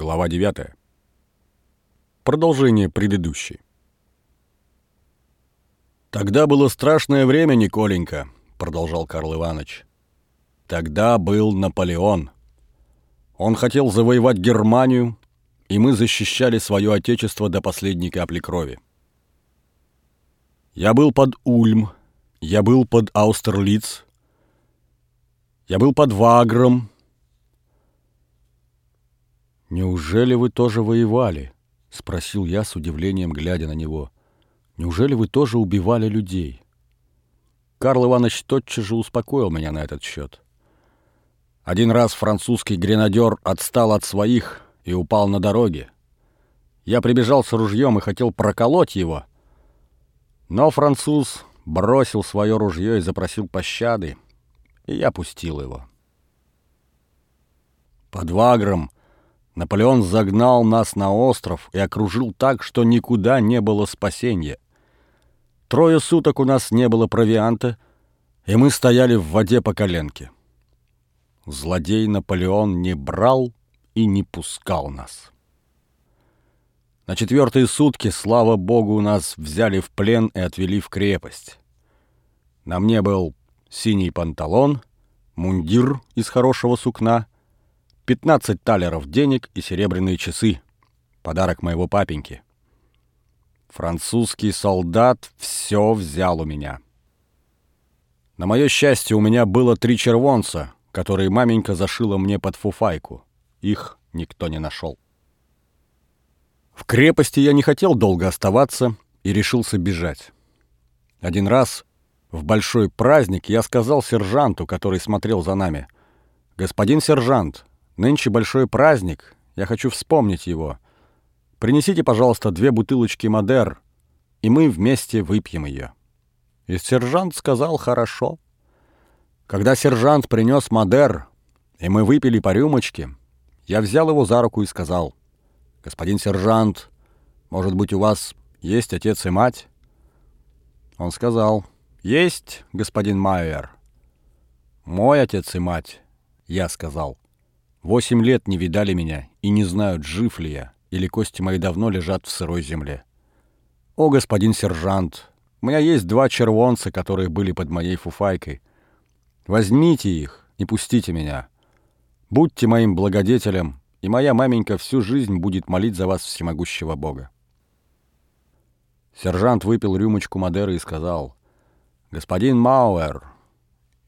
Глава 9. Продолжение предыдущей. «Тогда было страшное время, Николенька», — продолжал Карл Иванович. «Тогда был Наполеон. Он хотел завоевать Германию, и мы защищали свое отечество до последней капли крови. Я был под Ульм, я был под Аустерлиц, я был под Вагром. «Неужели вы тоже воевали?» — спросил я с удивлением, глядя на него. «Неужели вы тоже убивали людей?» Карл Иванович тотчас же успокоил меня на этот счет. Один раз французский гренадер отстал от своих и упал на дороге. Я прибежал с ружьем и хотел проколоть его, но француз бросил свое ружье и запросил пощады, и я пустил его. Под Вагром Наполеон загнал нас на остров и окружил так, что никуда не было спасения. Трое суток у нас не было провианта, и мы стояли в воде по коленке. Злодей Наполеон не брал и не пускал нас. На четвертые сутки, слава богу, нас взяли в плен и отвели в крепость. На мне был синий панталон, мундир из хорошего сукна, 15 талеров денег и серебряные часы. Подарок моего папеньки. Французский солдат все взял у меня. На мое счастье, у меня было три червонца, которые маменька зашила мне под фуфайку. Их никто не нашел. В крепости я не хотел долго оставаться и решился бежать. Один раз в большой праздник я сказал сержанту, который смотрел за нами, «Господин сержант, нынче большой праздник, я хочу вспомнить его. Принесите, пожалуйста, две бутылочки Мадер, и мы вместе выпьем ее». И сержант сказал «хорошо». Когда сержант принес Мадер, и мы выпили по рюмочке, я взял его за руку и сказал, «Господин сержант, может быть, у вас есть отец и мать?» Он сказал, «Есть, господин Майер». «Мой отец и мать», — я сказал. «Восемь лет не видали меня и не знают, жив ли я, или кости мои давно лежат в сырой земле». «О, господин сержант, у меня есть два червонца, которые были под моей фуфайкой. Возьмите их, не пустите меня. Будьте моим благодетелем, и моя маменька всю жизнь будет молить за вас всемогущего Бога. Сержант выпил рюмочку Мадеры и сказал, «Господин Мауэр,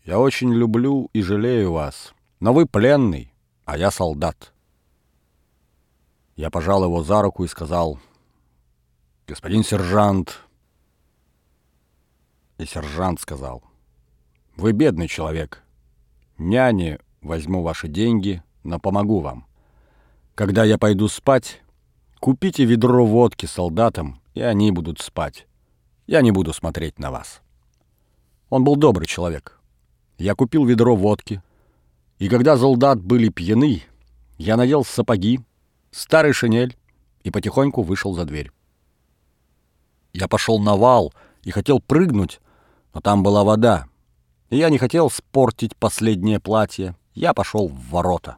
я очень люблю и жалею вас, но вы пленный, а я солдат». Я пожал его за руку и сказал, «Господин сержант...» И сержант сказал, «Вы бедный человек. Няне возьму ваши деньги, но помогу вам. Когда я пойду спать, купите ведро водки солдатам, и они будут спать. Я не буду смотреть на вас. Он был добрый человек. Я купил ведро водки, и когда солдат были пьяны, я надел сапоги, старый шинель и потихоньку вышел за дверь. Я пошел на вал и хотел прыгнуть, но там была вода, и я не хотел спортить последнее платье, я пошел в ворота.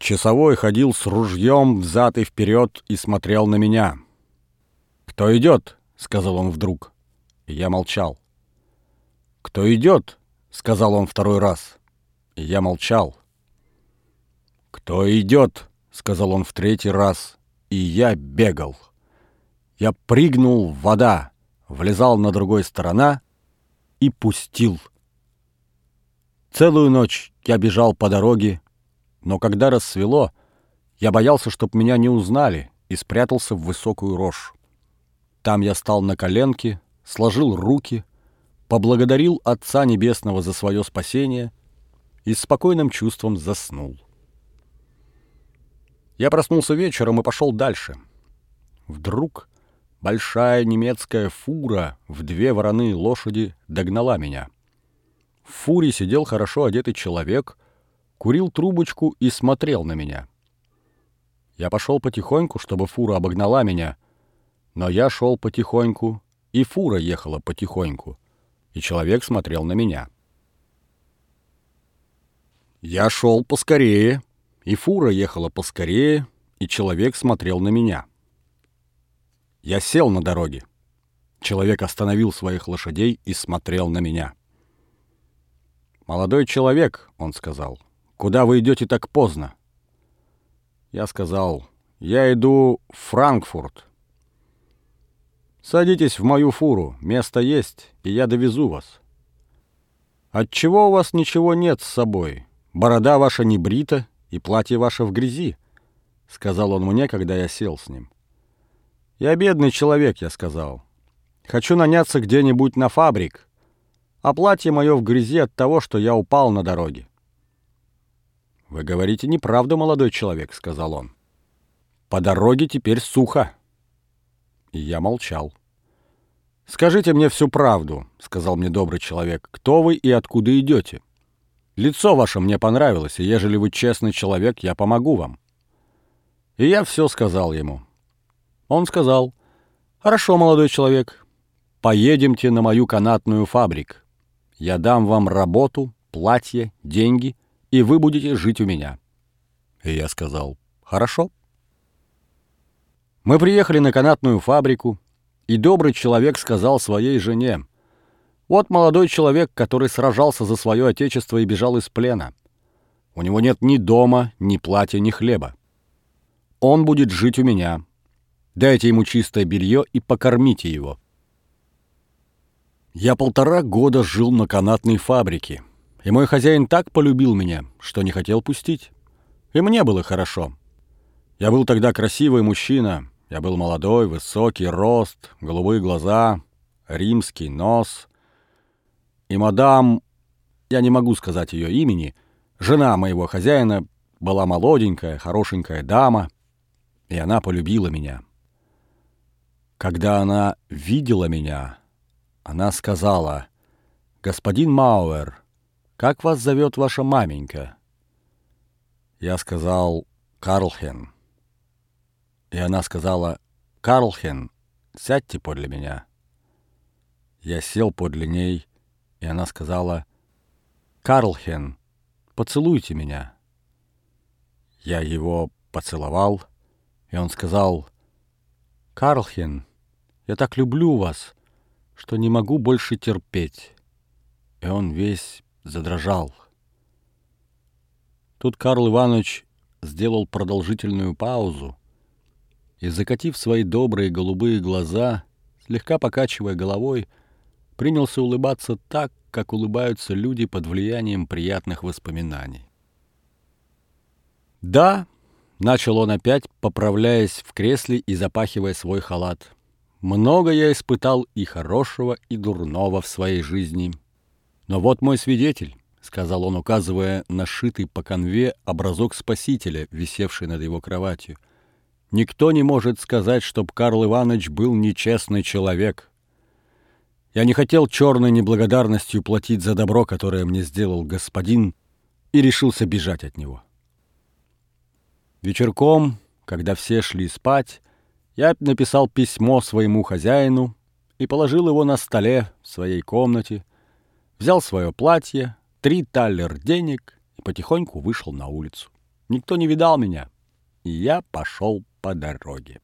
Часовой ходил с ружьем взад и вперед и смотрел на меня. «Кто идет?» — сказал он вдруг. И я молчал. «Кто идет?» — сказал он второй раз. И я молчал. «Кто идет?» — сказал он в третий раз. И я бегал. Я прыгнул в вода, влезал на другой сторона и пустил. Целую ночь я бежал по дороге, но когда рассвело, я боялся, чтоб меня не узнали, и спрятался в высокую рожь. Там я стал на коленки, сложил руки, поблагодарил Отца Небесного за свое спасение и с спокойным чувством заснул. Я проснулся вечером и пошел дальше. Вдруг большая немецкая фура в две вороные лошади догнала меня. В фуре сидел хорошо одетый человек, курил трубочку и смотрел на меня. Я пошел потихоньку, чтобы фура обогнала меня, но я шел потихоньку, и фура ехала потихоньку, и человек смотрел на меня. Я шел поскорее, и фура ехала поскорее, и человек смотрел на меня. Я сел на дороге. Человек остановил своих лошадей и смотрел на меня. «Молодой человек», — он сказал, — «куда вы идете так поздно?» Я сказал, «Я иду в Франкфурт». «Садитесь в мою фуру, место есть, и я довезу вас». «Отчего у вас ничего нет с собой? Борода ваша не брита, и платье ваше в грязи», — сказал он мне, когда я сел с ним. «Я бедный человек», — я сказал. «Хочу наняться где-нибудь на фабрик, а платье мое в грязи от того, что я упал на дороге». «Вы говорите неправду, молодой человек», — сказал он. «По дороге теперь сухо». И я молчал. «Скажите мне всю правду», — сказал мне добрый человек. «Кто вы и откуда идете? Лицо ваше мне понравилось, и ежели вы честный человек, я помогу вам». И я все сказал ему. Он сказал, «Хорошо, молодой человек, поедемте на мою канатную фабрик. Я дам вам работу, платье, деньги, и вы будете жить у меня». И я сказал, «Хорошо». Мы приехали на канатную фабрику, и добрый человек сказал своей жене, «Вот молодой человек, который сражался за свое отечество и бежал из плена. У него нет ни дома, ни платья, ни хлеба. Он будет жить у меня, Дайте ему чистое белье и покормите его. Я полтора года жил на канатной фабрике, и мой хозяин так полюбил меня, что не хотел пустить. И мне было хорошо. Я был тогда красивый мужчина, я был молодой, высокий, рост, голубые глаза, римский нос. И мадам, я не могу сказать ее имени, жена моего хозяина была молоденькая, хорошенькая дама, и она полюбила меня. Когда она видела меня, она сказала, «Господин Мауэр, как вас зовет ваша маменька?» Я сказал, «Карлхен». И она сказала, «Карлхен, сядьте подле меня». Я сел подле ней, и она сказала, «Карлхен, поцелуйте меня». Я его поцеловал, и он сказал, «Карлхен, я так люблю вас, что не могу больше терпеть». И он весь задрожал. Тут Карл Иванович сделал продолжительную паузу и, закатив свои добрые голубые глаза, слегка покачивая головой, принялся улыбаться так, как улыбаются люди под влиянием приятных воспоминаний. Да, Начал он опять, поправляясь в кресле и запахивая свой халат. Много я испытал и хорошего, и дурного в своей жизни. Но вот мой свидетель, — сказал он, указывая на шитый по конве образок Спасителя, висевший над его кроватью. «Никто не может сказать, чтоб Карл Иванович был нечестный человек. Я не хотел черной неблагодарностью платить за добро, которое мне сделал господин, и решился бежать от него. Вечерком, когда все шли спать, я написал письмо своему хозяину и положил его на столе в своей комнате, взял свое платье, три таллер денег и потихоньку вышел на улицу. Никто не видал меня, и я пошел по дороге.